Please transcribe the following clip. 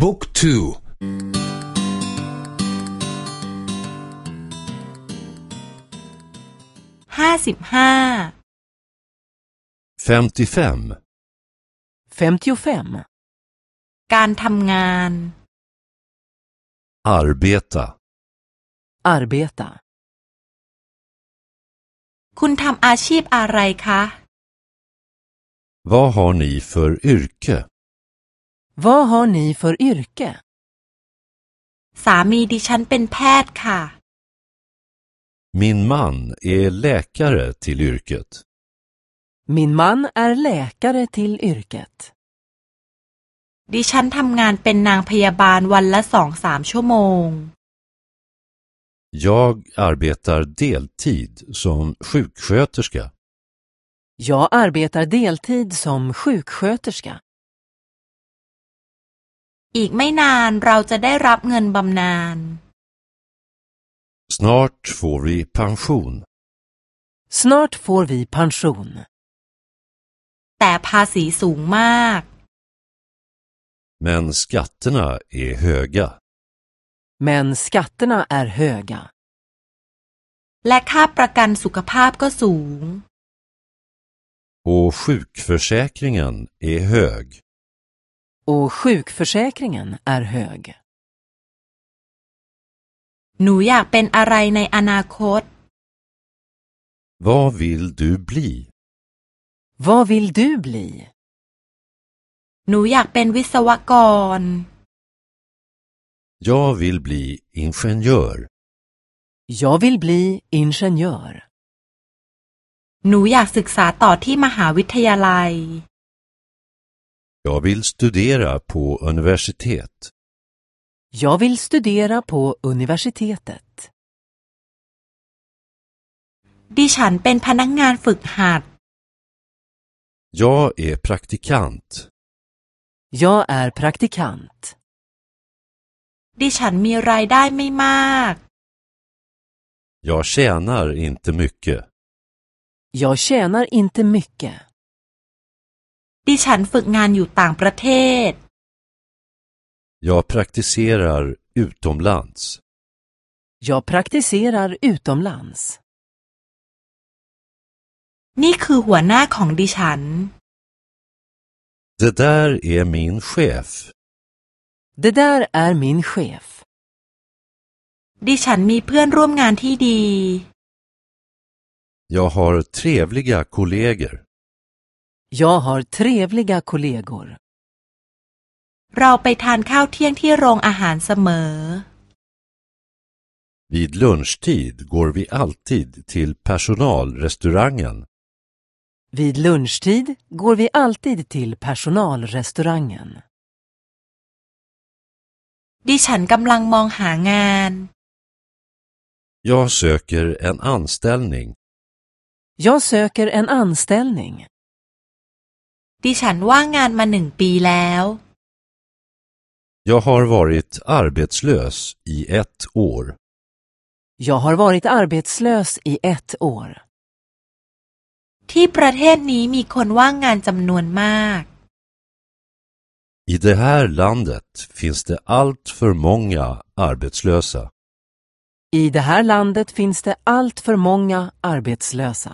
บุ๊กทูห้าสิบห้า55 55. การทำงาน arbeta, Arbeta. คุณทำอาชีพอะไรคะ vad har ni för yrke? Vad har ni för yrke? สามีดิฉันเป็นแพทย์ค่ะ Min man är läkare till yrket. Min man är läkare till yrket. ดิฉันทำงานเป็นนางพยาบาลวันละสองสามชั่วโมง Jag arbetar deltid som sjuksköterska. Jag arbetar deltid som sjuksköterska. อีกไม่นานเราจะได้รับเงินบำนาญ Snart får vi pension. Snart får vi pension. แต่ภาษีสูงมาก Men skatterna är höga. Men skatterna är höga. และค่าประกันสุขภาพก็สูง Och sjukförsäkringen är hög. Och sjukförsäkringen är hög. หนูอยากเป็นอะไรในอนาคต Vad vill du bli? Vad vill du bli? หนูอยากเป็นวิศวกร Jag vill bli ingenjör. Jag vill bli ingenjör. หนูอยากศึกษาต่อที่มหาวิทยาลัย Jag vill studera på universitet. Jag vill studera på universitetet. ดิฉันเป็นพนักงานฝึกหัด Jag är praktikant. Jag är praktikant. ดิฉันมีรายได้ไม่มาก Jag tjänar inte mycket. Jag tjänar inte mycket. ดิฉันฝึกงานอยู่ต่างประเทศ Jag praktiserar utomlands. Jag praktiserar utomlands. นี่คือหัวหน้าของดิฉัน Det där är min chef. Det där är min chef. ดิฉันมีเพื่อนร่วมงานที่ดี Jag har trevliga kollegor. Jag har trevliga kollegor. เราไปทานข้าวเที่ยงที่โรงอาหารเสมอ Vid lunchtid går vi alltid till personalrestaurangen. Vid lunchtid går vi alltid till personalrestaurangen. ดิฉันกำลังมองหางาน Jag söker en anställning. Jag söker en anställning. ดิฉันว่างงานมาหนึ่งปีแล้ว Jag har varit arbetslös i ett år. Jag har varit arbetslös i ett år. ที่ประเทศนี้มีคนว่างงานจำนวนมาก I det här landet finns det allt för många arbetslösa. I det här landet finns det allt för många arbetslösa.